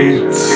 It's